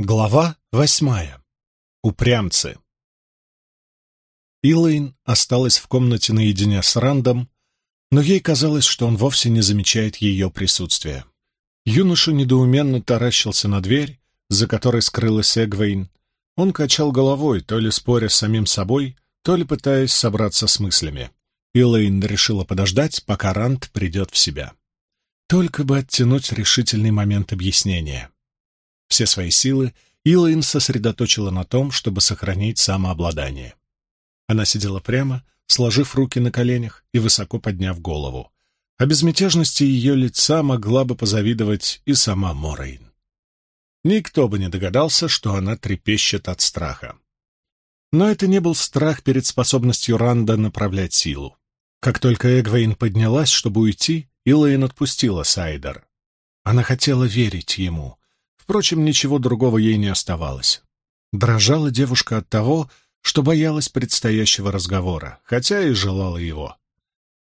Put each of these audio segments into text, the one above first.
Глава восьмая. Упрямцы. Илэйн осталась в комнате наедине с Рандом, но ей казалось, что он вовсе не замечает ее присутствия. Юноша недоуменно таращился на дверь, за которой скрылась Эгвейн. Он качал головой, то ли споря с самим собой, то ли пытаясь собраться с мыслями. Илэйн решила подождать, пока Ранд придет в себя. Только бы оттянуть решительный момент объяснения. Все свои силы Илайн сосредоточила на том, чтобы сохранить самообладание. Она сидела прямо, сложив руки на коленях и высоко подняв голову. О безмятежности ее лица могла бы позавидовать и сама Морейн. Никто бы не догадался, что она трепещет от страха. Но это не был страх перед способностью Ранда направлять силу. Как только Эгвейн поднялась, чтобы уйти, Илайн отпустила Сайдер. Она хотела верить ему, Впрочем, ничего другого ей не оставалось. Дрожала девушка от того, что боялась предстоящего разговора, хотя и желала его.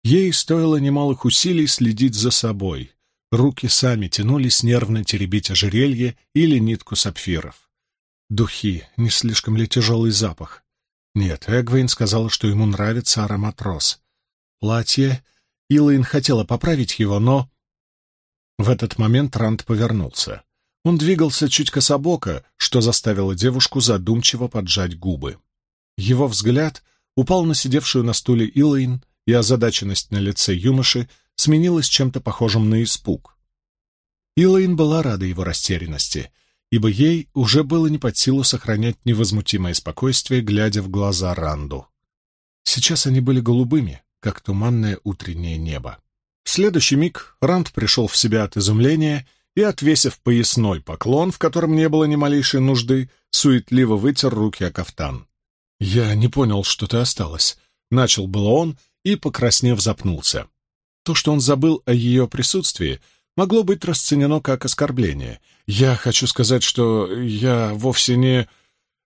Ей стоило немалых усилий следить за собой. Руки сами тянулись нервно теребить ожерелье или нитку сапфиров. Духи, не слишком ли тяжелый запах? Нет, Эгвейн сказала, что ему нравится аромат роз. Платье... Илайн хотела поправить его, но... В этот момент Ранд повернулся. Он двигался чуть кособоко, что заставило девушку задумчиво поджать губы. Его взгляд упал на сидевшую на стуле Илэйн, и озадаченность на лице юноши сменилась чем-то похожим на испуг. Илэйн была рада его растерянности, ибо ей уже было не под силу сохранять невозмутимое спокойствие, глядя в глаза Ранду. Сейчас они были голубыми, как туманное утреннее небо. В следующий миг Ранд пришел в себя от изумления — и, отвесив поясной поклон, в котором не было ни малейшей нужды, суетливо вытер руки о кафтан. «Я не понял, что ты осталась», — начал было он и, покраснев, запнулся. То, что он забыл о ее присутствии, могло быть расценено как оскорбление. «Я хочу сказать, что я вовсе не...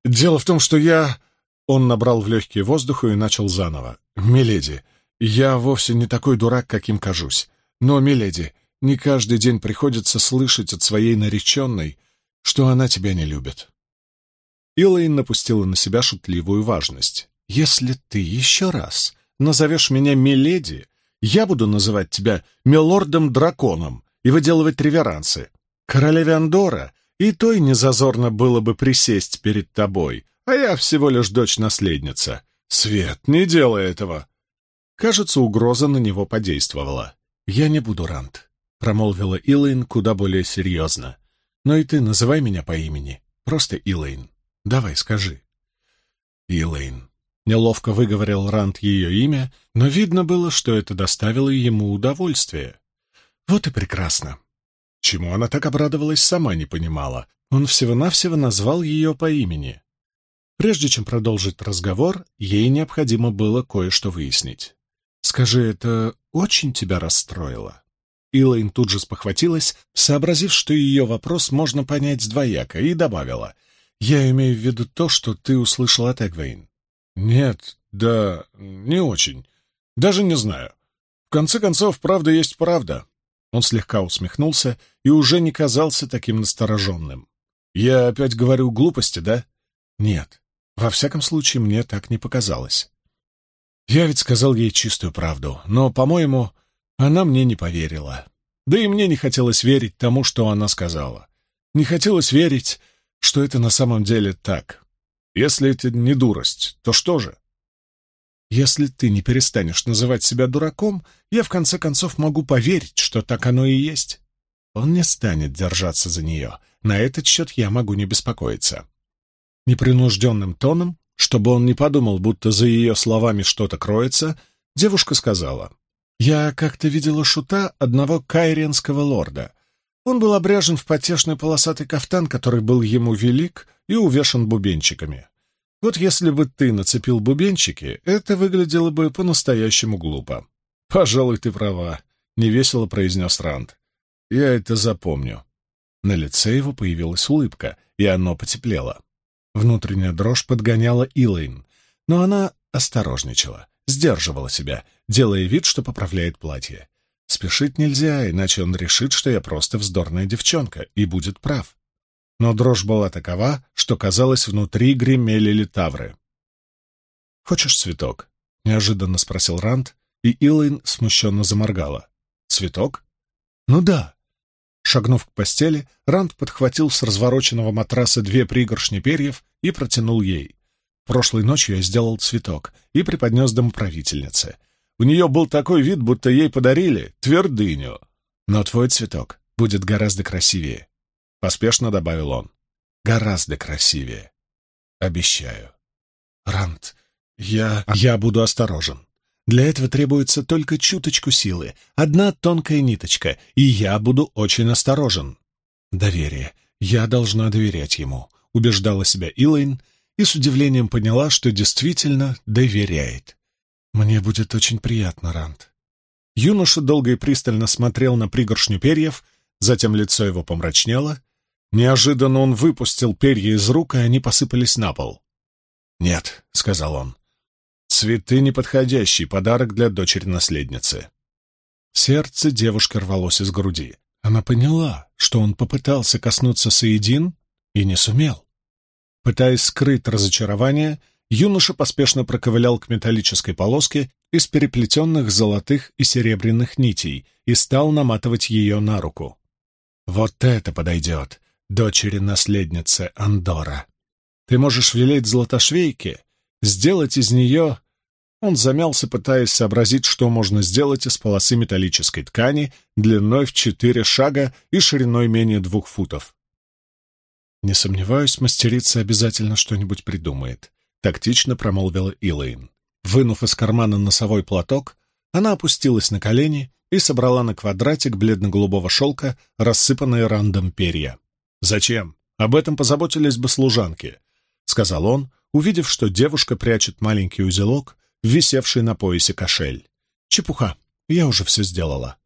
Дело в том, что я...» Он набрал в легкие воздуха и начал заново. «Миледи, я вовсе не такой дурак, каким кажусь. Но, миледи, не каждый день приходится слышать от своей нареченной, что она тебя не любит. Илайн напустила на себя шутливую важность. «Если ты еще раз назовешь меня Миледи, я буду называть тебя Милордом-драконом и выделывать реверансы. Королеве Андора и той незазорно было бы присесть перед тобой, а я всего лишь дочь-наследница. Свет, не делай этого!» Кажется, угроза на него подействовала. «Я не буду, Рант промолвила Илэйн куда более серьезно. «Но и ты называй меня по имени. Просто Илэйн. Давай, скажи». «Илэйн». Неловко выговорил Ранд ее имя, но видно было, что это доставило ему удовольствие. Вот и прекрасно. Чему она так обрадовалась, сама не понимала. Он всего-навсего назвал ее по имени. Прежде чем продолжить разговор, ей необходимо было кое-что выяснить. «Скажи, это очень тебя расстроило?» Илайн тут же спохватилась, сообразив, что ее вопрос можно понять двояко, и добавила. «Я имею в виду то, что ты услышал от Эгвейн». «Нет, да, не очень. Даже не знаю. В конце концов, правда есть правда». Он слегка усмехнулся и уже не казался таким настороженным. «Я опять говорю глупости, да?» «Нет. Во всяком случае, мне так не показалось». Я ведь сказал ей чистую правду, но, по-моему, она мне не поверила. Да и мне не хотелось верить тому, что она сказала. Не хотелось верить, что это на самом деле так. Если это не дурость, то что же? Если ты не перестанешь называть себя дураком, я в конце концов могу поверить, что так оно и есть. Он не станет держаться за нее. На этот счет я могу не беспокоиться. Непринужденным тоном, чтобы он не подумал, будто за ее словами что-то кроется, девушка сказала — я как-то видела шута одного кайренского лорда. Он был обряжен в потешный полосатый кафтан, который был ему велик и увешан бубенчиками. Вот если бы ты нацепил бубенчики, это выглядело бы по-настоящему глупо. «Пожалуй, ты права», — невесело произнес Ранд. «Я это запомню». На лице его появилась улыбка, и оно потеплело. Внутренняя дрожь подгоняла Илэйн, но она осторожничала сдерживала себя, делая вид, что поправляет платье. Спешить нельзя, иначе он решит, что я просто вздорная девчонка, и будет прав. но дрожь была такова, что, казалось, внутри гремели литавры. «Хочешь цветок?» — неожиданно спросил Ранд, и Илайн смущенно заморгала. «Цветок?» «Ну да». Шагнув к постели, Ранд подхватил с развороченного матраса две пригоршни перьев и протянул ей. Прошлой ночью я сделал цветок и преподнес домоправительнице. У нее был такой вид, будто ей подарили твердыню. Но твой цветок будет гораздо красивее, — поспешно добавил он. Гораздо красивее. Обещаю. Ранд, я... Я буду осторожен. Для этого требуется только чуточку силы, одна тонкая ниточка, и я буду очень осторожен. Доверие. Я должна доверять ему, убеждала себя Илайн и с удивлением поняла, что действительно доверяет. Мне будет очень приятно, Ранд. Юноша долго и пристально смотрел на пригоршню перьев, затем лицо его помрачнело. Неожиданно он выпустил перья из рук, и они посыпались на пол. «Нет», — сказал он, — «цветы — неподходящий подарок для дочери-наследницы». Сердце девушки рвалось из груди. Она поняла, что он попытался коснуться Саидин и не сумел. Пытаясь скрыть разочарование, юноша поспешно проковылял к металлической полоске из переплетенных золотых и серебряных нитей и стал наматывать ее на руку. «Вот это подойдет, дочери-наследницы Андора. Ты можешь велеть золотошвейке сделать из нее...» Он замялся, пытаясь сообразить, что можно сделать из полосы металлической ткани длиной в четыре шага и шириной менее двух футов. «Не сомневаюсь, мастерица обязательно что-нибудь придумает», — тактично промолвила Илэйн. Вынув из кармана носовой платок, она опустилась на колени и собрала на квадратик бледно-голубого шелка, рассыпанные рандом перья. «Зачем? Об этом позаботились бы служанки», — сказал он, увидев, что девушка прячет маленький узелок, висевший на поясе кошель. «Чепуха, я уже все сделала».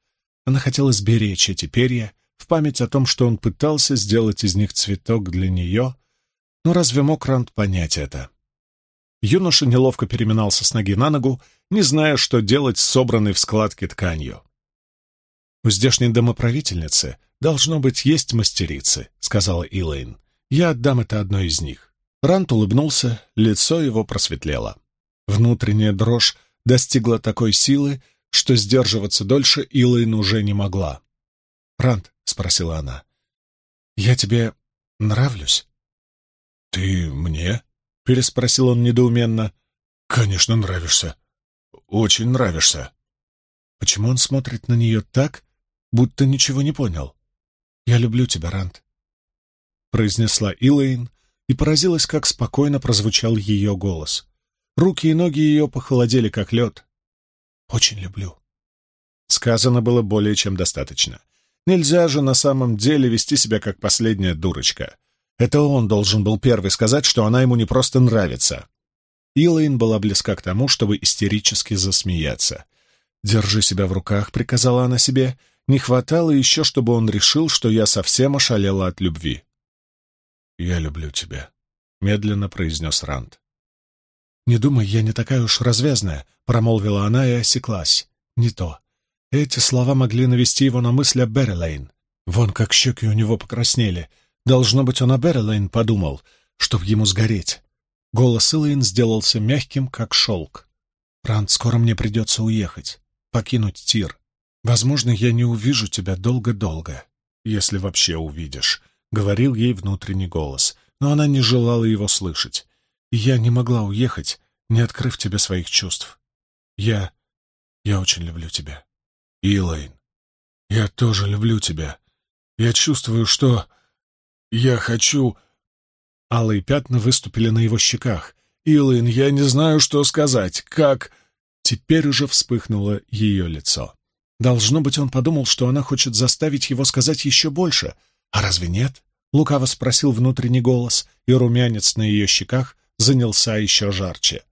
Она хотела сберечь эти перья в память о том, что он пытался сделать из них цветок для нее, но разве мог Ранд понять это? Юноша неловко переминался с ноги на ногу, не зная, что делать с собранной в складке тканью. «У здешней домоправительницы должно быть есть мастерицы», — сказала Илэйн. «Я отдам это одной из них». Рант улыбнулся, лицо его просветлело. Внутренняя дрожь достигла такой силы, что сдерживаться дольше Илэйн уже не могла. «Рант», — спросила она, — «я тебе нравлюсь?» «Ты мне?» Переспросил он недоуменно. «Конечно, нравишься. Очень нравишься». Почему он смотрит на нее так, будто ничего не понял? «Я люблю тебя, Рант», — произнесла Илэйн и поразилась, как спокойно прозвучал ее голос. Руки и ноги ее похолодели, как лед. «Очень люблю». Сказано было более чем достаточно. Нельзя же на самом деле вести себя как последняя дурочка. Это он должен был первый сказать, что она ему не просто нравится. Илайн была близка к тому, чтобы истерически засмеяться. «Держи себя в руках», — приказала она себе. «Не хватало еще, чтобы он решил, что я совсем ошалела от любви». «Я люблю тебя», — медленно произнес Ранд. «Не думай, я не такая уж развязная», — промолвила она и осеклась. «Не то. Эти слова могли навести его на мысль о Беррилейн. Вон как щеки у него покраснели. Должно быть, он о Берлайн подумал, чтоб ему сгореть. Голос Илайн сделался мягким, как шелк. «Ранд, скоро мне придется уехать, покинуть Тир. Возможно, я не увижу тебя долго-долго, если вообще увидишь», — говорил ей внутренний голос, но она не желала его слышать. «И я не могла уехать, не открыв тебе своих чувств. Я... я очень люблю тебя. Илайн, я тоже люблю тебя. Я чувствую, что... «Я хочу...» Алые пятна выступили на его щеках. «Илайн, я не знаю, что сказать. Как...» Теперь уже вспыхнуло ее лицо. Должно быть, он подумал, что она хочет заставить его сказать еще больше. «А разве нет?» — лукаво спросил внутренний голос, и румянец на ее щеках занялся еще жарче.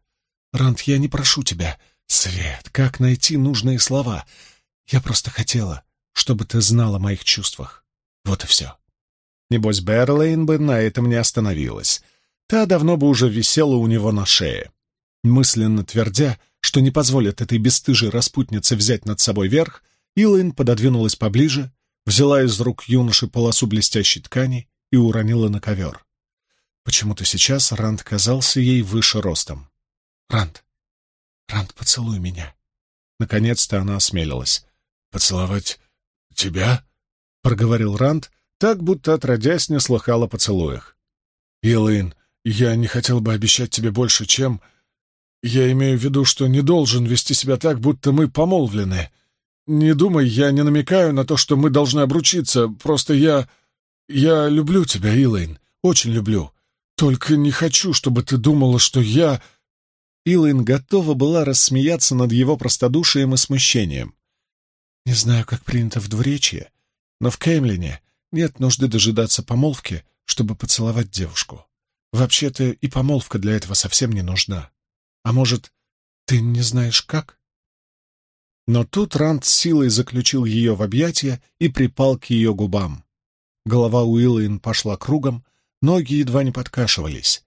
«Рант, я не прошу тебя. Свет, как найти нужные слова? Я просто хотела, чтобы ты знал о моих чувствах. Вот и все». Небось, Берлейн бы на этом не остановилась. Та давно бы уже висела у него на шее. Мысленно твердя, что не позволит этой бесстыжей распутнице взять над собой верх, Илайн пододвинулась поближе, взяла из рук юноши полосу блестящей ткани и уронила на ковер. Почему-то сейчас Ранд казался ей выше ростом. «Ранд! Ранд, поцелуй меня!» Наконец-то она осмелилась. «Поцеловать тебя?» — проговорил Ранд, так будто отродясь не слыхал о поцелуях. «Елэйн, я не хотел бы обещать тебе больше, чем... Я имею в виду, что не должен вести себя так, будто мы помолвлены. Не думай, я не намекаю на то, что мы должны обручиться, просто я... Я люблю тебя, Илэйн, очень люблю. Только не хочу, чтобы ты думала, что я...» Илайн готова была рассмеяться над его простодушием и смущением. «Не знаю, как принято в двуречье, но в Кемлине нет нужды дожидаться помолвки, чтобы поцеловать девушку. Вообще-то и помолвка для этого совсем не нужна. А может, ты не знаешь как?» Но тут Ранд силой заключил ее в объятия и припал к ее губам. Голова Уиллин пошла кругом, ноги едва не подкашивались.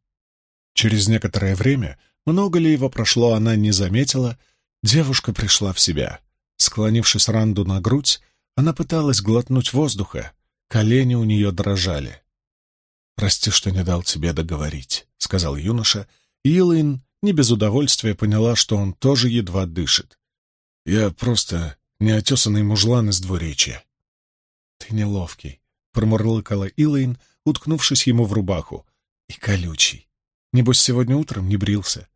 Через некоторое время, много ли его прошло, она не заметила, девушка пришла в себя. Склонившись Ранду на грудь, она пыталась глотнуть воздуха, колени у нее дрожали. «Прости, что не дал тебе договорить», — сказал юноша, Илайн не без удовольствия поняла, что он тоже едва дышит. «Я просто неотесанный мужлан из двуречья». «Ты неловкий», — промурлыкала Илайн, уткнувшись ему в рубаху. «И колючий. Небось, сегодня утром не брился.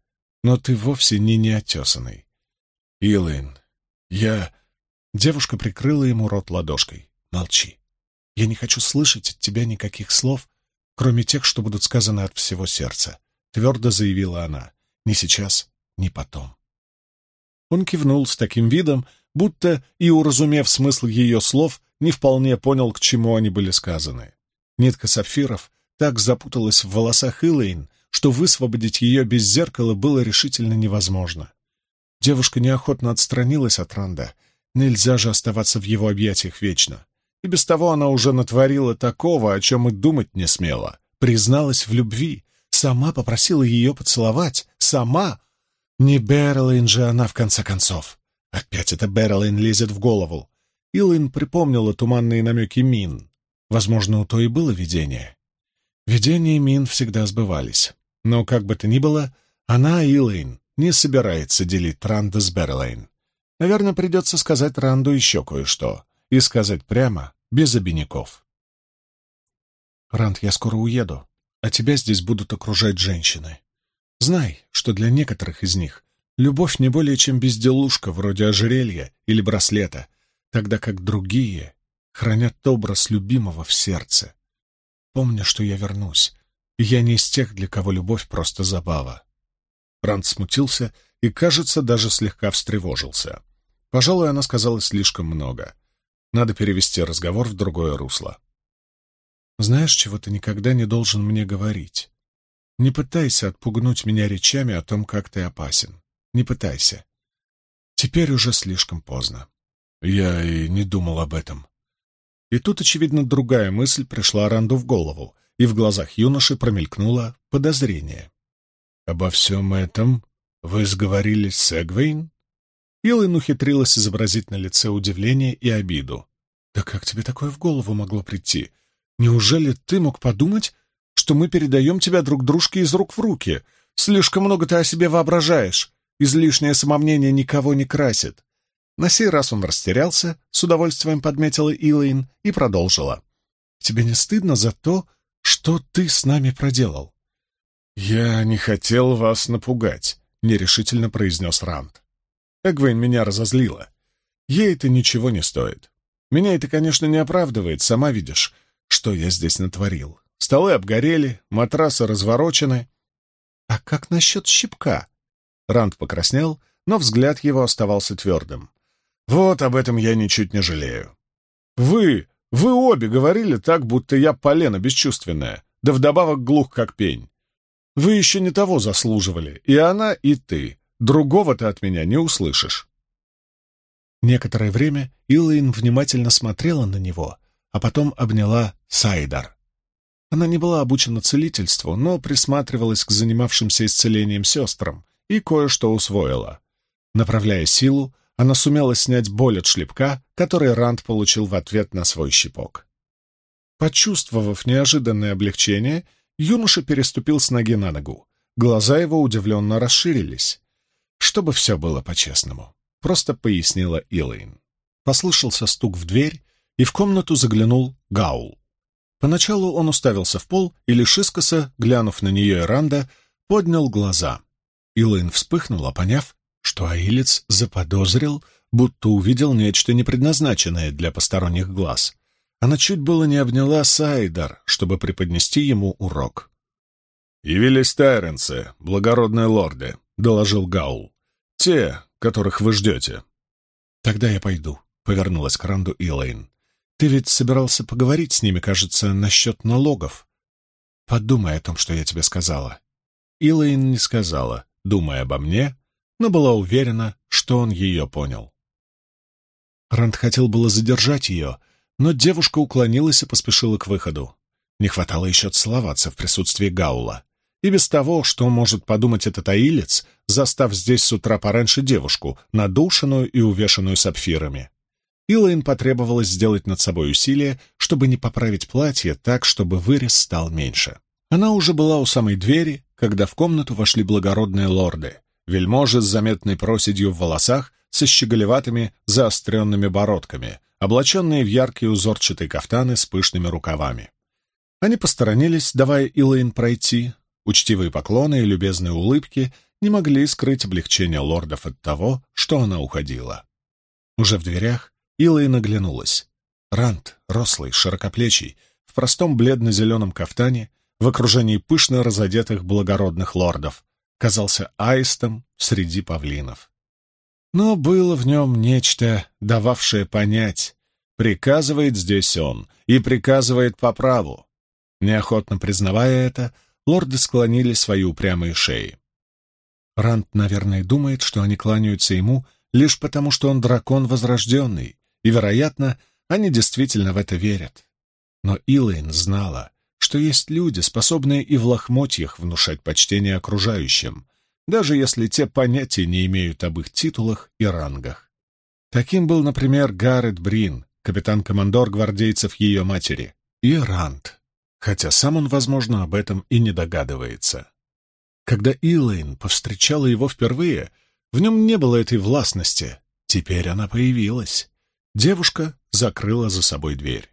Но ты вовсе не неотесанный». «Илайн, я...» Девушка прикрыла ему рот ладошкой. «Молчи. Я не хочу слышать от тебя никаких слов, кроме тех, что будут сказаны от всего сердца», — твердо заявила она. «Ни сейчас, ни потом». Он кивнул с таким видом, будто и, уразумев смысл ее слов, не вполне понял, к чему они были сказаны. Нитка сапфиров так запуталась в волосах Илэйн, что высвободить ее без зеркала было решительно невозможно. Девушка неохотно отстранилась от Ранда. Нельзя же оставаться в его объятиях вечно. И без того она уже натворила такого, о чем и думать не смела. Призналась в любви, сама попросила ее поцеловать, сама. Не Берлин же она, в конце концов. Опять это Берлин лезет в голову. Илайн припомнила туманные намеки Мин. Возможно, у той и было видение. Видения Мин всегда сбывались. Но, как бы то ни было, она, Илайн, не собирается делить Ранда с Берлайн. Наверное, придется сказать Ранду еще кое-что и сказать прямо, без обиняков. «Ранд, я скоро уеду, а тебя здесь будут окружать женщины. Знай, что для некоторых из них любовь не более чем безделушка вроде ожерелья или браслета, тогда как другие хранят образ любимого в сердце. Помни, что я вернусь, и я не из тех, для кого любовь просто забава». Ранд смутился и, кажется, даже слегка встревожился. Пожалуй, она сказала слишком много. Надо перевести разговор в другое русло. Знаешь, чего ты никогда не должен мне говорить? Не пытайся отпугнуть меня речами о том, как ты опасен. Не пытайся. Теперь уже слишком поздно. Я и не думал об этом. И тут, очевидно, другая мысль пришла Ранду в голову, и в глазах юноши промелькнуло подозрение. «Обо всем этом вы сговорились с Эгвейн?» Илайн ухитрилась изобразить на лице удивление и обиду. «Да как тебе такое в голову могло прийти? Неужели ты мог подумать, что мы передаем тебя друг дружке из рук в руки? Слишком много ты о себе воображаешь. Излишнее самомнение никого не красит». На сей раз он растерялся, с удовольствием подметила Илайн и продолжила. «Тебе не стыдно за то, что ты с нами проделал?» «Я не хотел вас напугать», — нерешительно произнес Ранд. Эгвейн меня разозлила. Ей это ничего не стоит. Меня это, конечно, не оправдывает, сама видишь, что я здесь натворил. Столы обгорели, матрасы разворочены. А как насчет щипка? Ранд покраснел, но взгляд его оставался твердым. Вот об этом я ничуть не жалею. Вы, вы обе говорили так, будто я полено бесчувственная, да вдобавок глух как пень. Вы еще не того заслуживали, и она, и ты. Другого ты от меня не услышишь. Некоторое время Илайн внимательно смотрела на него, а потом обняла Сайдар. Она не была обучена целительству, но присматривалась к занимавшимся исцелением сестрам и кое-что усвоила. Направляя силу, она сумела снять боль от шлепка, который Ранд получил в ответ на свой щипок. Почувствовав неожиданное облегчение, юноша переступил с ноги на ногу. Глаза его удивленно расширились. Чтобы все было по-честному, просто пояснила Илэйн. Послышался стук в дверь, и в комнату заглянул Гаул. Поначалу он уставился в пол и лишь искоса, глянув на нее и Ранда, поднял глаза. Илэйн вспыхнула, поняв, что Аилец заподозрил, будто увидел нечто непредназначенное для посторонних глаз. Она чуть было не обняла Сайдар, чтобы преподнести ему урок. «Явились тайренцы, благородные лорды», — доложил Гаул. «Те, которых вы ждете». «Тогда я пойду», — повернулась к Ранду Илэйн. «Ты ведь собирался поговорить с ними, кажется, насчет налогов. Подумай о том, что я тебе сказала». Илэйн не сказала, думая обо мне, но была уверена, что он ее понял. Ранд хотел было задержать ее, но девушка уклонилась и поспешила к выходу. Не хватало еще целоваться в присутствии Гаула. И без того, что может подумать этот аилец, застав здесь с утра пораньше девушку, надушенную и увешанную сапфирами. Илайн потребовалось сделать над собой усилие, чтобы не поправить платье так, чтобы вырез стал меньше. Она уже была у самой двери, когда в комнату вошли благородные лорды, вельможи с заметной проседью в волосах, со щеголеватыми заостренными бородками, облаченные в яркие узорчатые кафтаны с пышными рукавами. Они посторонились, давая Илайн пройти. Учтивые поклоны и любезные улыбки не могли скрыть облегчение лордов от того, что она уходила. Уже в дверях Илайн оглянулась. Рант, рослый, широкоплечий, в простом бледно-зеленом кафтане, в окружении пышно разодетых благородных лордов, казался аистом среди павлинов. Но было в нем нечто, дававшее понять, приказывает здесь он, и приказывает по праву. Неохотно признавая это, лорды склонили свои упрямые шеи. Рант, наверное, думает, что они кланяются ему лишь потому, что он дракон возрожденный, и, вероятно, они действительно в это верят. Но Илэйн знала, что есть люди, способные и в лохмотьях внушать почтение окружающим, даже если те понятия не имеют об их титулах и рангах. Таким был, например, Гаррет Брин, капитан-командор гвардейцев ее матери, и Рант, хотя сам он, возможно, об этом и не догадывается. Когда Илэйн повстречала его впервые, в нем не было этой властности. Теперь она появилась. Девушка закрыла за собой дверь.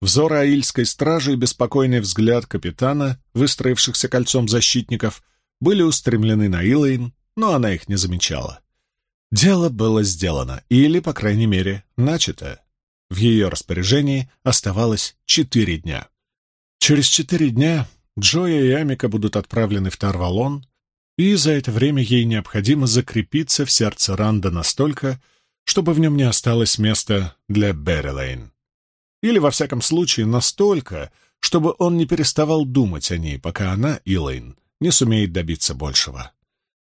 Взор аильской стражи и беспокойный взгляд капитана, выстроившихся кольцом защитников, были устремлены на Илэйн, но она их не замечала. Дело было сделано, или, по крайней мере, начато. В ее распоряжении оставалось четыре дня. Через четыре дня Джоя и Амика будут отправлены в Тарвалон, и за это время ей необходимо закрепиться в сердце Ранда настолько, чтобы в нем не осталось места для Беррилейн. Или, во всяком случае, настолько, чтобы он не переставал думать о ней, пока она, Илэйн, не сумеет добиться большего.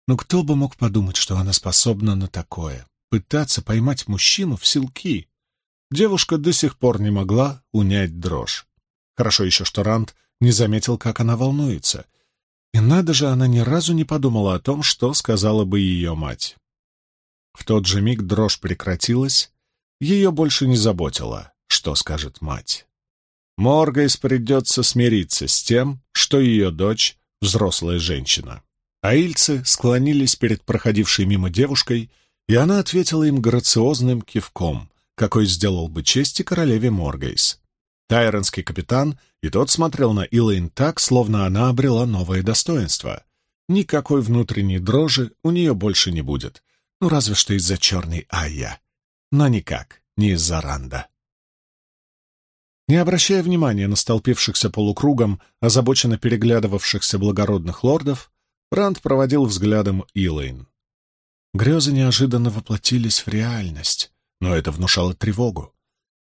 Но кто бы мог подумать, что она способна на такое — пытаться поймать мужчину в силки? Девушка до сих пор не могла унять дрожь. Хорошо еще, что Ранд не заметил, как она волнуется. И надо же, она ни разу не подумала о том, что сказала бы ее мать. В тот же миг дрожь прекратилась, ее больше не заботило, что скажет мать. Моргайс придется смириться с тем, что ее дочь — взрослая женщина. Аильцы склонились перед проходившей мимо девушкой, и она ответила им грациозным кивком, какой сделал бы честь королеве Моргейс. Тайронский капитан, и тот смотрел на Илэйн так, словно она обрела новое достоинство. Никакой внутренней дрожи у нее больше не будет, ну разве что из-за черной Айя. Но никак, не из-за Ранда. Не обращая внимания на столпившихся полукругом, озабоченно переглядывавшихся благородных лордов, Ранд проводил взглядом Илэйн. Грезы неожиданно воплотились в реальность, но это внушало тревогу.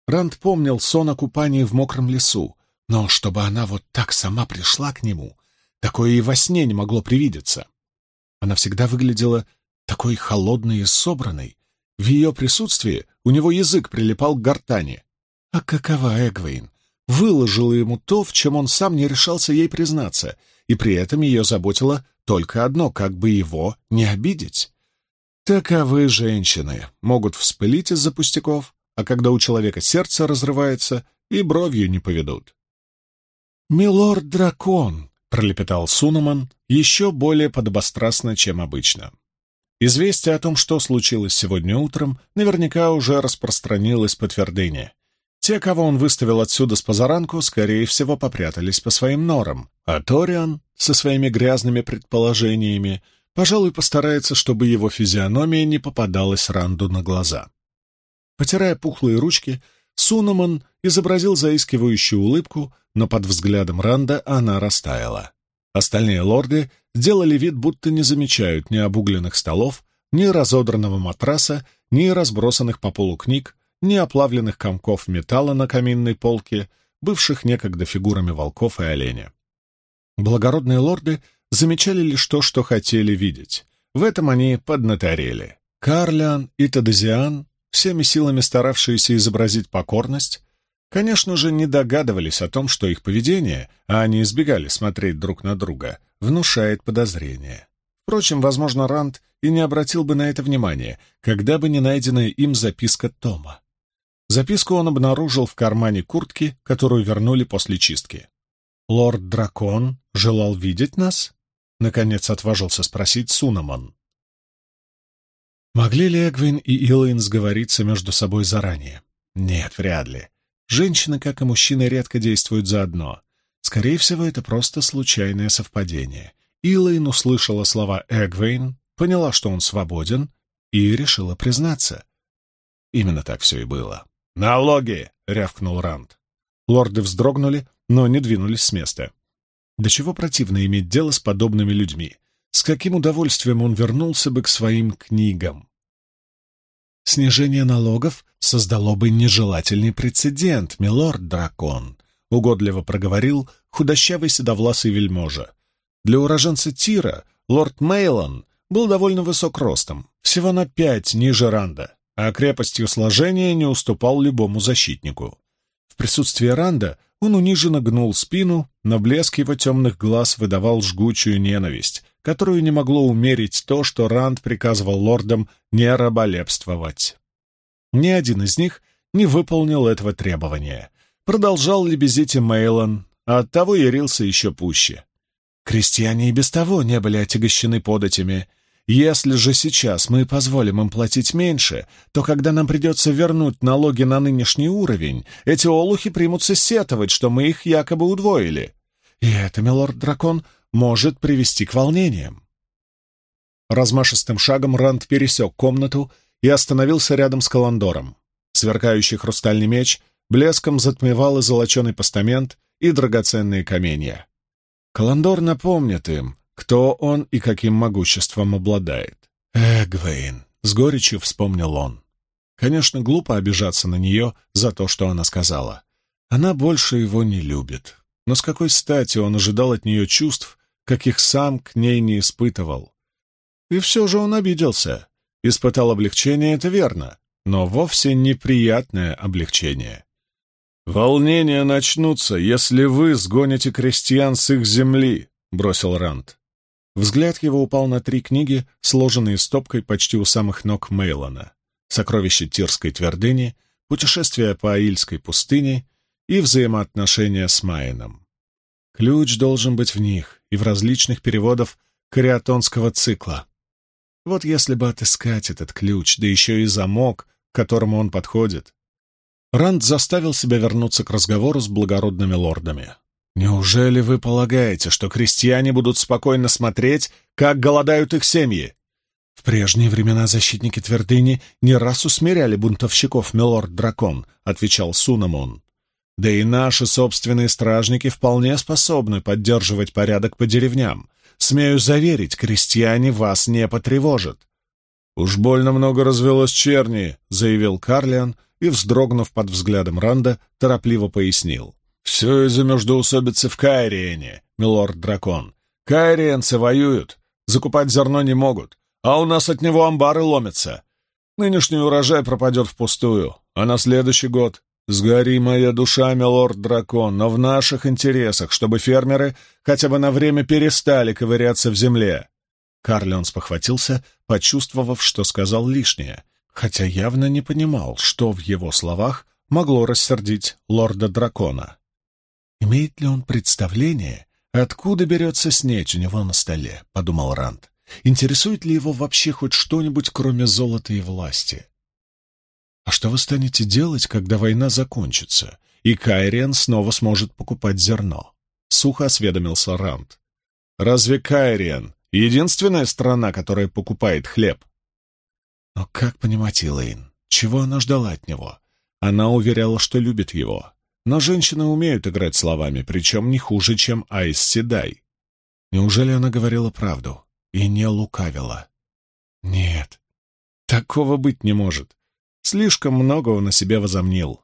Ранд помнил сон о купании в мокром лесу, но чтобы она вот так сама пришла к нему, такое и во сне не могло привидеться. Она всегда выглядела такой холодной и собранной. В ее присутствии у него язык прилипал к гортани. А какова Эгвейн? Выложила ему то, в чем он сам не решался ей признаться, и при этом ее заботило только одно — как бы его не обидеть. Таковы женщины, могут вспылить из-за пустяков, а когда у человека сердце разрывается, и бровью не поведут. «Милорд-дракон», — пролепетал Суноман еще более подобострастно, чем обычно. Известие о том, что случилось сегодня утром, наверняка уже распространилось по твердыне. Те, кого он выставил отсюда с позаранку, скорее всего, попрятались по своим норам, а Ториан со своими грязными предположениями, пожалуй, постарается, чтобы его физиономия не попадалась Ранду на глаза. Потирая пухлые ручки, Суноман изобразил заискивающую улыбку, но под взглядом Ранда она растаяла. Остальные лорды сделали вид, будто не замечают ни обугленных столов, ни разодранного матраса, ни разбросанных по полу книг, ни оплавленных комков металла на каминной полке, бывших некогда фигурами волков и оленя. Благородные лорды замечали лишь то, что хотели видеть. В этом они поднаторели. Карлиан и Тадезиан, всеми силами старавшиеся изобразить покорность, конечно же, не догадывались о том, что их поведение, а они избегали смотреть друг на друга, внушает подозрение. Впрочем, возможно, Ранд и не обратил бы на это внимания, когда бы не найденная им записка Тома. Записку он обнаружил в кармане куртки, которую вернули после чистки. «Лорд-дракон желал видеть нас?» — наконец отважился спросить Сунамон. Могли ли Эгвин и Илайн сговориться между собой заранее? Нет, вряд ли. Женщины, как и мужчины, редко действуют заодно. Скорее всего, это просто случайное совпадение. Илайн услышала слова Эгвейн, поняла, что он свободен, и решила признаться. Именно так все и было. «Налоги!» — рявкнул Ранд. Лорды вздрогнули, но не двинулись с места. До чего противно иметь дело с подобными людьми. С каким удовольствием он вернулся бы к своим книгам. Снижение налогов создало бы нежелательный прецедент, милорд-дракон, угодливо проговорил худощавый седовласый вельможа. Для уроженца Тира лорд Мейлон был довольно высок ростом, всего на пять ниже Ранда, а крепостью сложения не уступал любому защитнику. В присутствии Ранда он униженно гнул спину, но блеск его темных глаз выдавал жгучую ненависть, которую не могло умерить то, что Ранд приказывал лордам не раболепствовать. Ни один из них не выполнил этого требования. Продолжал лебезить и Мейлон, а оттого ярился еще пуще. Крестьяне и без того не были отягощены податями, если же сейчас мы позволим им платить меньше, то когда нам придется вернуть налоги на нынешний уровень, эти олухи примутся сетовать, что мы их якобы удвоили. И это, милорд-дракон, может привести к волнениям. Размашистым шагом Ранд пересек комнату и остановился рядом с Каландором. Сверкающий хрустальный меч блеском затмевал и золоченый постамент, и драгоценные каменья. Каландор напомнит им, кто он и каким могуществом обладает. «Эгвейн», — с горечью вспомнил он. Конечно, глупо обижаться на нее за то, что она сказала. Она больше его не любит. Но с какой стати он ожидал от нее чувств, каких сам к ней не испытывал? И все же он обиделся. Испытал облегчение, это верно, но вовсе неприятное облегчение. «Волнения начнутся, если вы сгоните крестьян с их земли», — бросил Ранд. Взгляд его упал на три книги, сложенные стопкой почти у самых ног Мейлона. «Сокровища Тирской твердыни», «Путешествие по Аильской пустыне» и «Взаимоотношения с Майеном». Ключ должен быть в них и в различных переводах кариатонского цикла. Вот если бы отыскать этот ключ, да еще и замок, к которому он подходит. Ранд заставил себя вернуться к разговору с благородными лордами. Неужели вы полагаете, что крестьяне будут спокойно смотреть, как голодают их семьи? В прежние времена защитники твердыни не раз усмиряли бунтовщиков, милорд-дракон, — отвечал Сунамон. Да и наши собственные стражники вполне способны поддерживать порядок по деревням. Смею заверить, крестьяне вас не потревожат. «Уж больно много развелось черни», — заявил Карлиан и, вздрогнув под взглядом Ранда, торопливо пояснил. «Все из-за междоусобицы в Кайриене, милорд-дракон. Кайриенцы воюют, закупать зерно не могут, а у нас от него амбары ломятся. Нынешний урожай пропадет впустую, а на следующий год Сгори моя душа, милорд-дракон, но в наших интересах, чтобы фермеры хотя бы на время перестали ковыряться в земле. Карлион спохватился, почувствовав, что сказал лишнее, хотя явно не понимал, что в его словах могло рассердить лорда-дракона. «Имеет ли он представление, откуда берется снеть у него на столе?» — подумал Ранд. «Интересует ли его вообще хоть что-нибудь, кроме золота и власти?» «А что вы станете делать, когда война закончится, и Кайриан снова сможет покупать зерно?» — сухо осведомился Ранд. «Разве Кайриан — единственная страна, которая покупает хлеб?» Но как понимать Илэйн? Чего она ждала от него? Она уверяла, что любит его. Но женщины умеют играть словами, причем не хуже, чем Айс Седай. Неужели она говорила правду и не лукавила? Нет, такого быть не может. Слишком много он о себе возомнил.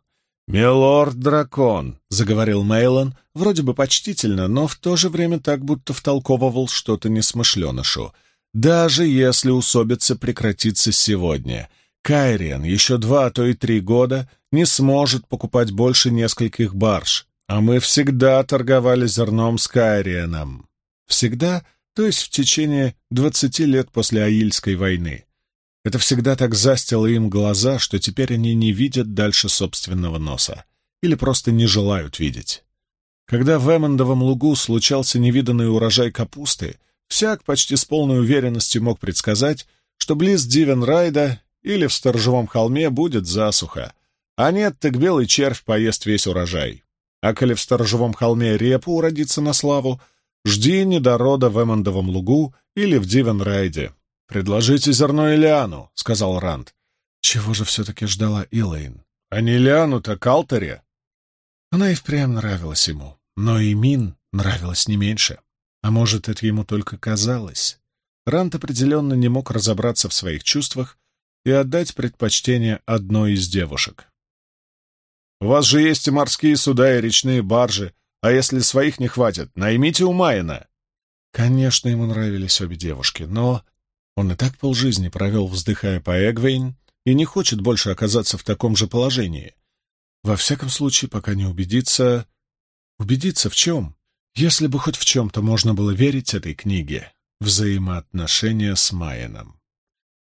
«Милорд-дракон», — заговорил Мейлон, вроде бы почтительно, но в то же время так, будто втолковывал что-то несмышленышу. «Даже если усобица прекратится сегодня, Кайриан еще два, а то и три года не сможет покупать больше нескольких барж, а мы всегда торговали зерном с Кайрианом. Всегда, то есть в течение двадцати лет после Аильской войны. Это всегда так застило им глаза, что теперь они не видят дальше собственного носа. Или просто не желают видеть. Когда в Эммондовом лугу случался невиданный урожай капусты, всяк почти с полной уверенностью мог предсказать, что близ Дивенрайда или в сторожевом холме будет засуха. А нет, так белый червь поест весь урожай. А коли в сторожевом холме репу уродится на славу, жди недорода в Эммондовом лугу или в Дивенрайде. «Предложите зерно Илиану», — сказал Ранд. Чего же все-таки ждала Илэйн? А не Илиану-то Калтере. Она и впрямь нравилась ему, но и Мин нравилась не меньше. А может, это ему только казалось? Рант определенно не мог разобраться в своих чувствах и отдать предпочтение одной из девушек. «У вас же есть и морские суда, и речные баржи, а если своих не хватит, наймите у Майена». Конечно, ему нравились обе девушки, но он и так полжизни провел, вздыхая по Эгвейн, и не хочет больше оказаться в таком же положении. Во всяком случае, пока не убедится... Убедиться в чем? Если бы хоть в чем-то можно было верить этой книге. Взаимоотношения с Майеном.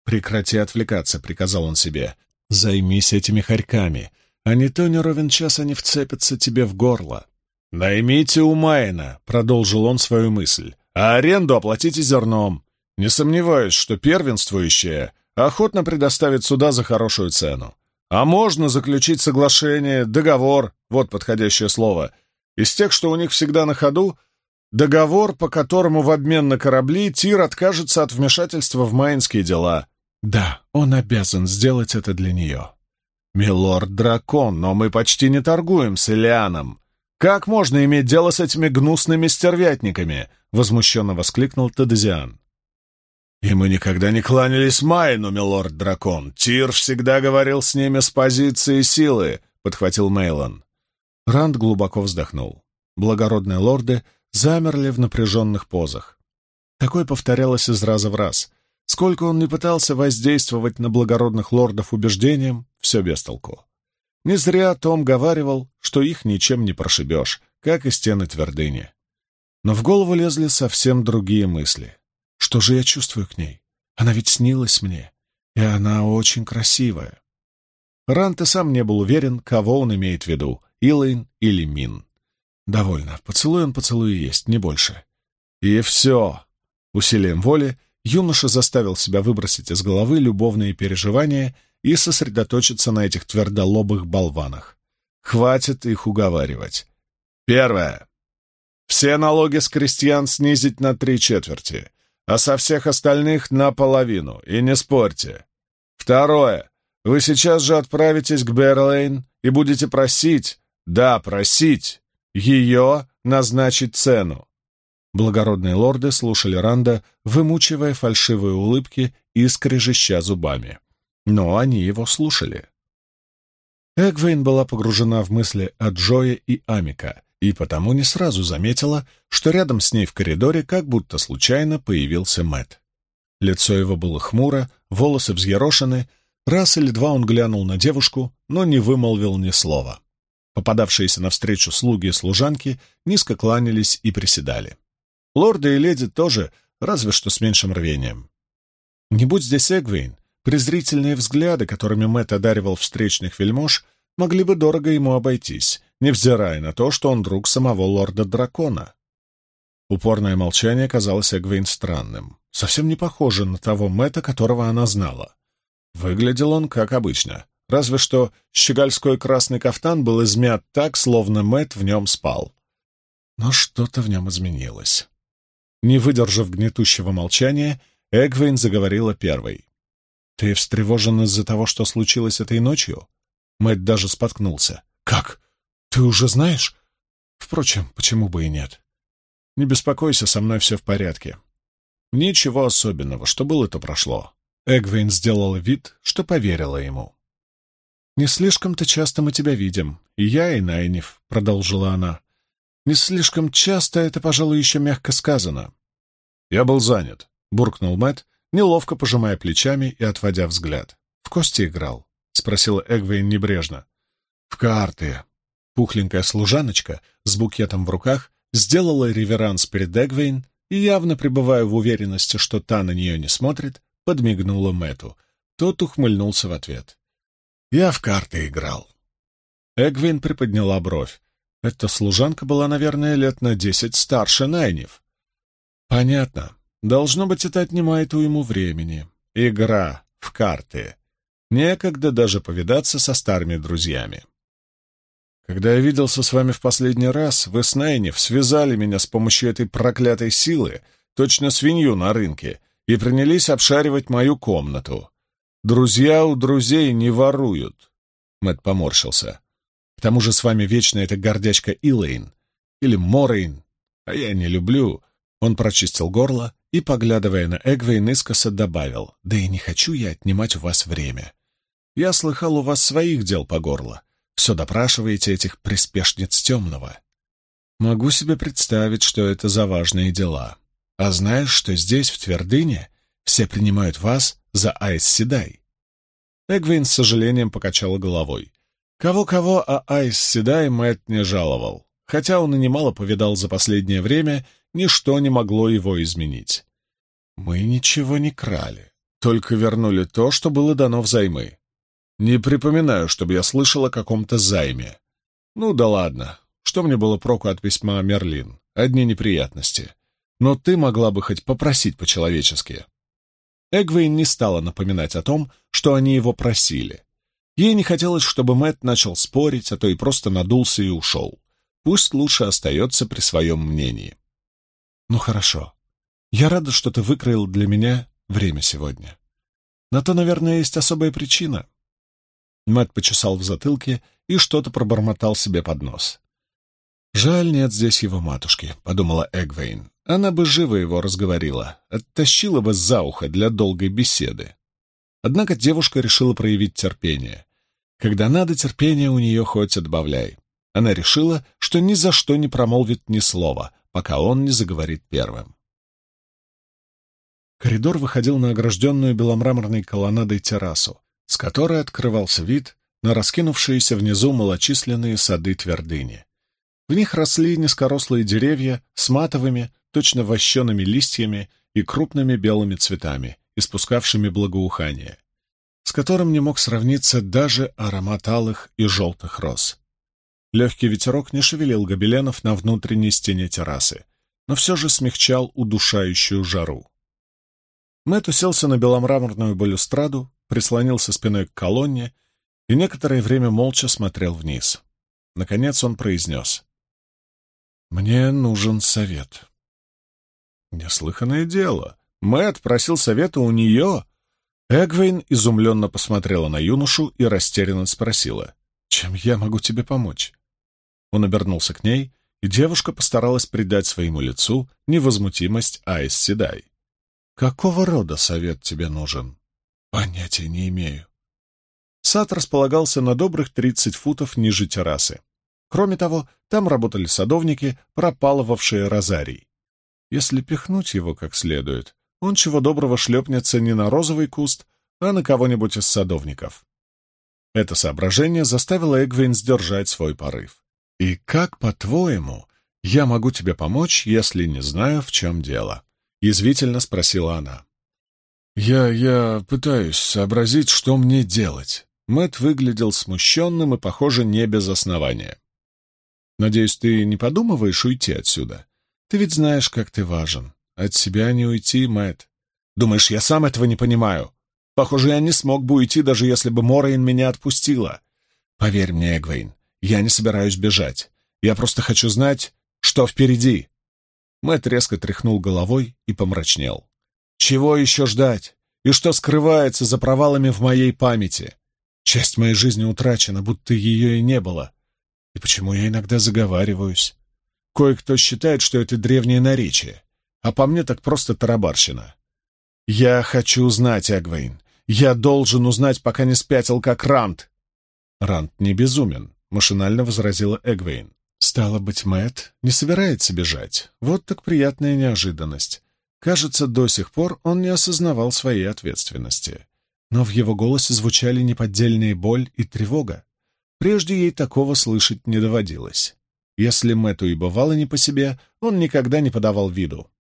«Прекрати отвлекаться», — приказал он себе. «Займись этими хорьками, а не то не ровен час они вцепятся тебе в горло». «Наймите у Майена», — продолжил он свою мысль, «а аренду оплатите зерном. Не сомневаюсь, что первенствующая охотно предоставит суда за хорошую цену. А можно заключить соглашение, договор, вот подходящее слово, из тех, что у них всегда на ходу, договор, по которому в обмен на корабли Тир откажется от вмешательства в майнские дела. Да, он обязан сделать это для нее. «Милорд-дракон, но мы почти не торгуем с Элианом. Как можно иметь дело с этими гнусными стервятниками?» — возмущенно воскликнул Тадезиан. «И мы никогда не кланялись Майну, милорд-дракон. Тир всегда говорил с ними с позиции силы», — подхватил Мейлон. Ранд глубоко вздохнул. Благородные лорды замерли в напряженных позах. Такое повторялось из раза в раз. Сколько он не пытался воздействовать на благородных лордов убеждением, все без толку. Не зря Том говаривал, что их ничем не прошибешь, как и стены твердыни. Но в голову лезли совсем другие мысли. Что же я чувствую к ней? Она ведь снилась мне, и она очень красивая. Рант и сам не был уверен, кого он имеет в виду, Илайн или Мин. Довольно. Поцелуй он поцелуй есть, не больше. И все. Усилием воли юноша заставил себя выбросить из головы любовные переживания и сосредоточиться на этих твердолобых болванах. Хватит их уговаривать. Первое. Все налоги с крестьян снизить на три четверти а со всех остальных наполовину, и не спорьте. Второе. Вы сейчас же отправитесь к Берлейн и будете просить, да, просить, ее назначить цену. Благородные лорды слушали Ранда, вымучивая фальшивые улыбки и скрежеща зубами. Но они его слушали. Эгвейн была погружена в мысли о Джое и Амика, и потому не сразу заметила, что рядом с ней в коридоре как будто случайно появился Мэт. Лицо его было хмуро, волосы взъерошены, раз или два он глянул на девушку, но не вымолвил ни слова. Попадавшиеся навстречу слуги и служанки низко кланялись и приседали. Лорды и леди тоже, разве что с меньшим рвением. Не будь здесь Эгвейн, презрительные взгляды, которыми Мэт одаривал встречных вельмож, могли бы дорого ему обойтись, невзирая на то, что он друг самого лорда-дракона. Упорное молчание казалось Эгвейн странным, совсем не похоже на того Мэтта, которого она знала. Выглядел он как обычно, разве что щегольской красный кафтан был измят так, словно Мэтт в нем спал. Но что-то в нем изменилось. Не выдержав гнетущего молчания, Эгвейн заговорила первой. «Ты встревожен из-за того, что случилось этой ночью?» Мэтт даже споткнулся. «Как? Ты уже знаешь?» «Впрочем, почему бы и нет?» «Не беспокойся, со мной все в порядке». «Ничего особенного, что было, то прошло». Эгвейн сделала вид, что поверила ему. «Не слишком-то часто мы тебя видим, и я, и Найниф», — продолжила она. «Не слишком часто это, пожалуй, еще мягко сказано». «Я был занят», — буркнул Мэтт, неловко пожимая плечами и отводя взгляд. «В кости играл?» — спросила Эгвейн небрежно. «В карты». Пухленькая служаночка с букетом в руках сделала реверанс перед Эгвейн и, явно пребывая в уверенности, что та на нее не смотрит, подмигнула Мэту. Тот ухмыльнулся в ответ. «Я в карты играл». Эгвин приподняла бровь. Эта служанка была, наверное, лет на десять старше Найнев. «Понятно. Должно быть, это отнимает у ему времени. Игра в карты. Некогда даже повидаться со старыми друзьями. Когда я виделся с вами в последний раз, вы с Найнев связали меня с помощью этой проклятой силы, точно свинью на рынке, и принялись обшаривать мою комнату. Друзья у друзей не воруют. Мэт поморщился. К тому же с вами вечно эта гордячка Илэйн или Морейн, а я не люблю. Он прочистил горло и, поглядывая на Эгвейн, искоса добавил, «Да и не хочу я отнимать у вас время. Я слыхал, у вас своих дел по горло. Все допрашиваете этих приспешниц темного. Могу себе представить, что это за важные дела. А знаешь, что здесь, в Твердыне, все принимают вас за Айс Седай?» Эгвейн с сожалением покачала головой. Кого-кого, а Айс Седай Мэтт не жаловал. Хотя он и немало повидал за последнее время, ничто не могло его изменить. «Мы ничего не крали, только вернули то, что было дано взаймы. Не припоминаю, чтобы я слышал о каком-то займе. Ну да ладно, что мне было проку от письма Мерлин? Одни неприятности. Но ты могла бы хоть попросить по-человечески». Эгвейн не стала напоминать о том, что они его просили. Ей не хотелось, чтобы Мэт начал спорить, а то и просто надулся и ушел. Пусть лучше остается при своем мнении. «Ну хорошо. Я рада, что ты выкроил для меня время сегодня. На то, наверное, есть особая причина». Мэт почесал в затылке и что-то пробормотал себе под нос. «Жаль, нет здесь его матушки», — подумала Эгвейн. Она бы живо его разговорила, оттащила бы за ухо для долгой беседы. Однако девушка решила проявить терпение. Когда надо, терпение у нее хоть отбавляй. Она решила, что ни за что не промолвит ни слова, пока он не заговорит первым. Коридор выходил на огражденную беломраморной колоннадой террасу, с которой открывался вид на раскинувшиеся внизу малочисленные сады твердыни. В них росли низкорослые деревья с матовыми, точно вощеными листьями и крупными белыми цветами, испускавшими благоухание, с которым не мог сравниться даже аромат алых и желтых роз. Легкий ветерок не шевелил гобеленов на внутренней стене террасы, но все же смягчал удушающую жару. Мэтт уселся на беломраморную балюстраду, прислонился спиной к колонне и некоторое время молча смотрел вниз. Наконец он произнес. «Мне нужен совет». Неслыханное дело. Мэт просил совета у нее. Эгвейн изумленно посмотрела на юношу и растерянно спросила. «Чем я могу тебе помочь?» Он обернулся к ней, и девушка постаралась придать своему лицу невозмутимость Айс Седай. «Какого рода совет тебе нужен?» «Понятия не имею». Сад располагался на добрых тридцать футов ниже террасы. Кроме того, там работали садовники, пропалывавшие розарий. Если пихнуть его как следует, он чего доброго шлепнется не на розовый куст, а на кого-нибудь из садовников. Это соображение заставило Эгвин сдержать свой порыв. «И как, по-твоему, я могу тебе помочь, если не знаю, в чем дело?» — язвительно спросила она. «Я... я пытаюсь сообразить, что мне делать». Мэт выглядел смущенным и, похоже, не без основания. «Надеюсь, ты не подумываешь уйти отсюда? Ты ведь знаешь, как ты важен. От себя не уйти, Мэт. Думаешь, я сам этого не понимаю? Похоже, я не смог бы уйти, даже если бы Морейн меня отпустила. Поверь мне, Эгвейн, я не собираюсь бежать. Я просто хочу знать, что впереди. Мэт резко тряхнул головой и помрачнел. Чего еще ждать? И что скрывается за провалами в моей памяти? Часть моей жизни утрачена, будто ее и не было. И почему я иногда заговариваюсь? Кое-кто считает, что это древнее наречие, а по мне так просто тарабарщина. Я хочу знать, Эгвейн. Я должен узнать, пока не спятил, как Рант. Рант не безумен, машинально возразила Эгвейн. Стало быть, Мэт не собирается бежать. Вот так приятная неожиданность. Кажется, до сих пор он не осознавал своей ответственности. Но в его голосе звучали неподдельная боль и тревога. Прежде ей такого слышать не доводилось. Если Мэту и бывало не по себе, он никогда не подавал виду.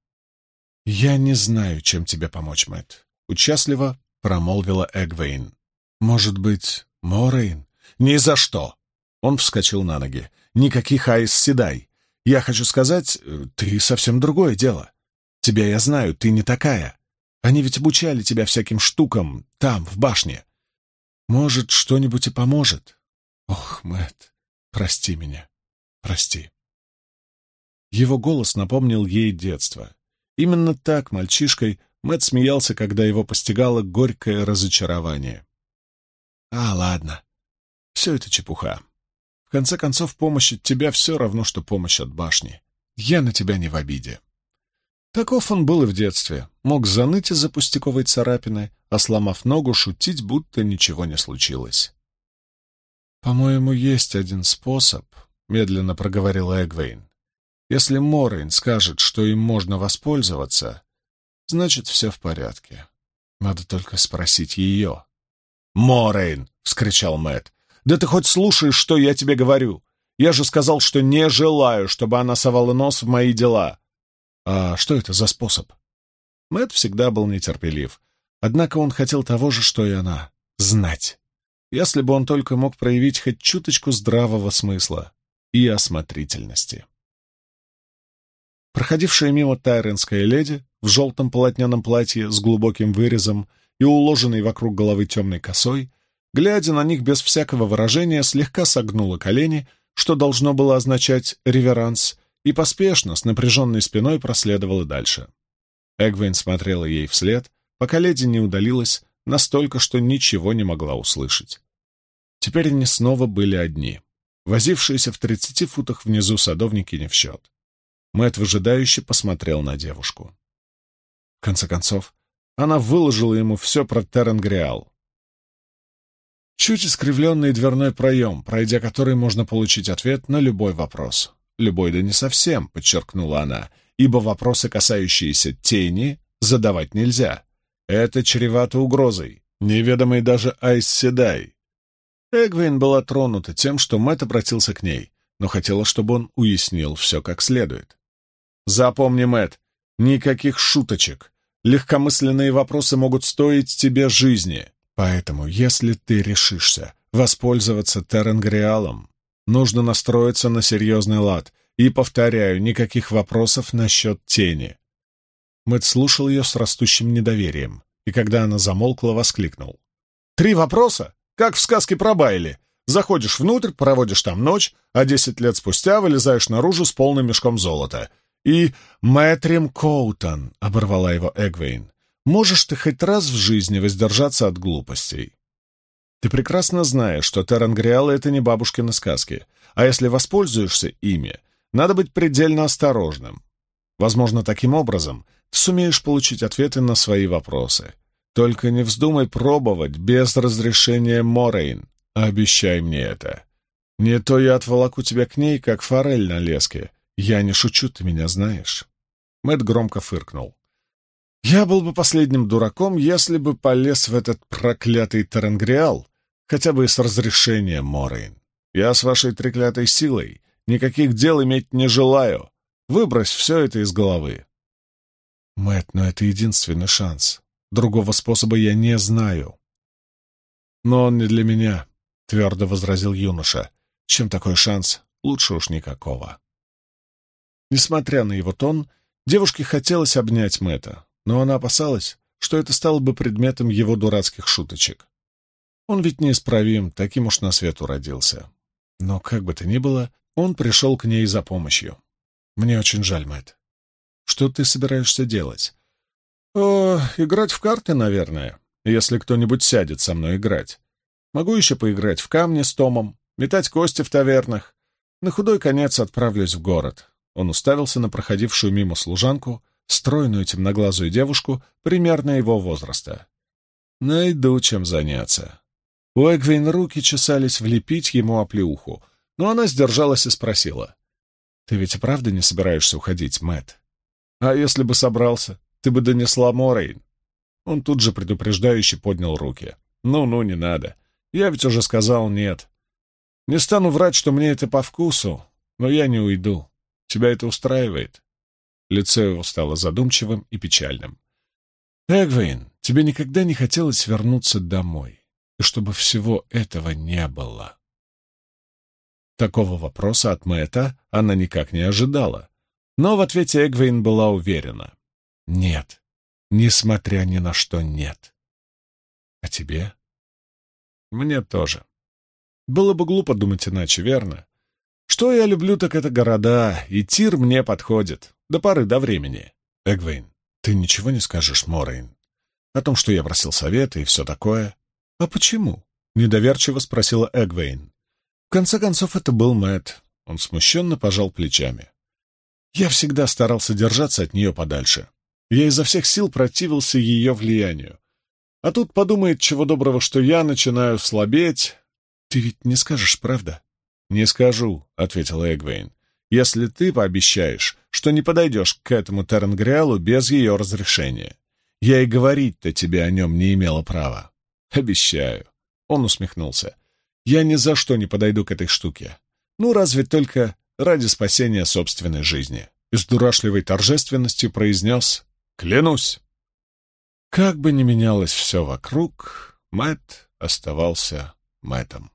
«Я не знаю, чем тебе помочь, Мэт», — участливо промолвила Эгвейн. «Может быть, Морейн?» «Ни за что!» Он вскочил на ноги. «Никаких Айс Седай. Я хочу сказать, э, ты совсем другое дело. Тебя я знаю, ты не такая. Они ведь обучали тебя всяким штукам там, в башне. Может, что-нибудь и поможет. Ох, Мэт, прости меня, прости. Его голос напомнил ей детство. Именно так мальчишкой Мэт смеялся, когда его постигало горькое разочарование. А, ладно, все это чепуха. В конце концов, помощь от тебя все равно, что помощь от башни. Я на тебя не в обиде. Таков он был и в детстве. Мог заныть из-за пустяковой царапины, а сломав ногу, шутить, будто ничего не случилось. «По-моему, есть один способ», — медленно проговорила Эгвейн. «Если Морейн скажет, что им можно воспользоваться, значит, все в порядке. Надо только спросить ее». «Морейн!» — вскричал Мэтт. «Да ты хоть слушаешь, что я тебе говорю? Я же сказал, что не желаю, чтобы она совала нос в мои дела. А что это за способ? Мэт всегда был нетерпелив. Однако он хотел того же, что и она — знать. Если бы он только мог проявить хоть чуточку здравого смысла и осмотрительности. Проходившая мимо тайренская леди в желтом полотняном платье с глубоким вырезом и уложенной вокруг головы темной косой, глядя на них без всякого выражения, слегка согнула колени, что должно было означать реверанс, и поспешно, с напряженной спиной проследовала дальше. Эгвин смотрела ей вслед, пока леди не удалилась настолько, что ничего не могла услышать. Теперь они снова были одни. Возившиеся в тридцати футах внизу садовники не в счет. Мэтт выжидающе посмотрел на девушку. В конце концов, она выложила ему все про Теренгриал. Чуть искривленный дверной проем, пройдя который можно получить ответ на любой вопрос. Любой да не совсем, подчеркнула она, ибо вопросы, касающиеся тени, задавать нельзя. Это чревато угрозой, неведомой даже Айс Седай. Эгвин была тронута тем, что Мэтт обратился к ней, но хотела, чтобы он уяснил все как следует. «Запомни, Мэтт, никаких шуточек. Легкомысленные вопросы могут стоить тебе жизни. Поэтому, если ты решишься воспользоваться Теренгриалом, Нужно настроиться на серьезный лад. И, повторяю, никаких вопросов насчет тени. Мэтт слушал ее с растущим недоверием, и когда она замолкла, воскликнул. «Три вопроса? Как в сказке про Байли. Заходишь внутрь, проводишь там ночь, а десять лет спустя вылезаешь наружу с полным мешком золота. И Мэтрим Коутон», — оборвала его Эгвейн, — «можешь ты хоть раз в жизни воздержаться от глупостей?» Ты прекрасно знаешь, что Терангриалы — это не бабушкины сказки, а если воспользуешься ими, надо быть предельно осторожным. Возможно, таким образом ты сумеешь получить ответы на свои вопросы. Только не вздумай пробовать без разрешения Морейн. Обещай мне это. Не то я отволоку тебя к ней, как форель на леске. Я не шучу, ты меня знаешь. Мэт громко фыркнул. Я был бы последним дураком, если бы полез в этот проклятый Теренгриал, хотя бы с разрешения Морейн. Я с вашей треклятой силой никаких дел иметь не желаю. Выбрось все это из головы. Мэт, но это единственный шанс. Другого способа я не знаю. Но он не для меня, — твердо возразил юноша. Чем такой шанс, лучше уж никакого. Несмотря на его тон, девушке хотелось обнять Мэтта, но она опасалась, что это стало бы предметом его дурацких шуточек. Он ведь неисправим, таким уж на свет уродился. Но, как бы то ни было, он пришел к ней за помощью. «Мне очень жаль, Мэтт. Что ты собираешься делать?» «О, играть в карты, наверное, если кто-нибудь сядет со мной играть. Могу еще поиграть в камни с Томом, метать кости в тавернах. На худой конец отправлюсь в город». Он уставился на проходившую мимо служанку, стройную темноглазую девушку примерно его возраста. «Найду чем заняться». У Эгвин руки чесались влепить ему оплеуху, но она сдержалась и спросила. «Ты ведь правда не собираешься уходить, Мэтт? А если бы собрался, ты бы донесла Морейн?» Он тут же предупреждающе поднял руки. «Ну-ну, не надо. Я ведь уже сказал нет. Не стану врать, что мне это по вкусу, но я не уйду. Тебя это устраивает?» Лицо его стало задумчивым и печальным. «Эгвейн, тебе никогда не хотелось вернуться домой, чтобы всего этого не было?» Такого вопроса от Мэтта она никак не ожидала, но в ответе Эгвейн была уверена. «Нет, несмотря ни на что нет». «А тебе?» «Мне тоже. Было бы глупо думать иначе, верно? Что я люблю, так это города, и Тир мне подходит. До поры до времени. Эгвейн, ты ничего не скажешь, Морейн? О том, что я просил совета и все такое? А почему? Недоверчиво спросила Эгвейн. В конце концов, это был Мэтт. Он смущенно пожал плечами. Я всегда старался держаться от нее подальше. Я изо всех сил противился ее влиянию. А тут подумает, чего доброго, что я начинаю слабеть. Ты ведь не скажешь, правда? Не скажу, — ответила Эгвейн если ты пообещаешь, что не подойдешь к этому Теренгриалу без ее разрешения. Я и говорить-то тебе о нем не имела права. Обещаю. Он усмехнулся. Я ни за что не подойду к этой штуке. Ну, разве только ради спасения собственной жизни. И с дурашливой торжественностью произнес «Клянусь». Как бы ни менялось все вокруг, Мэтт оставался Мэттом.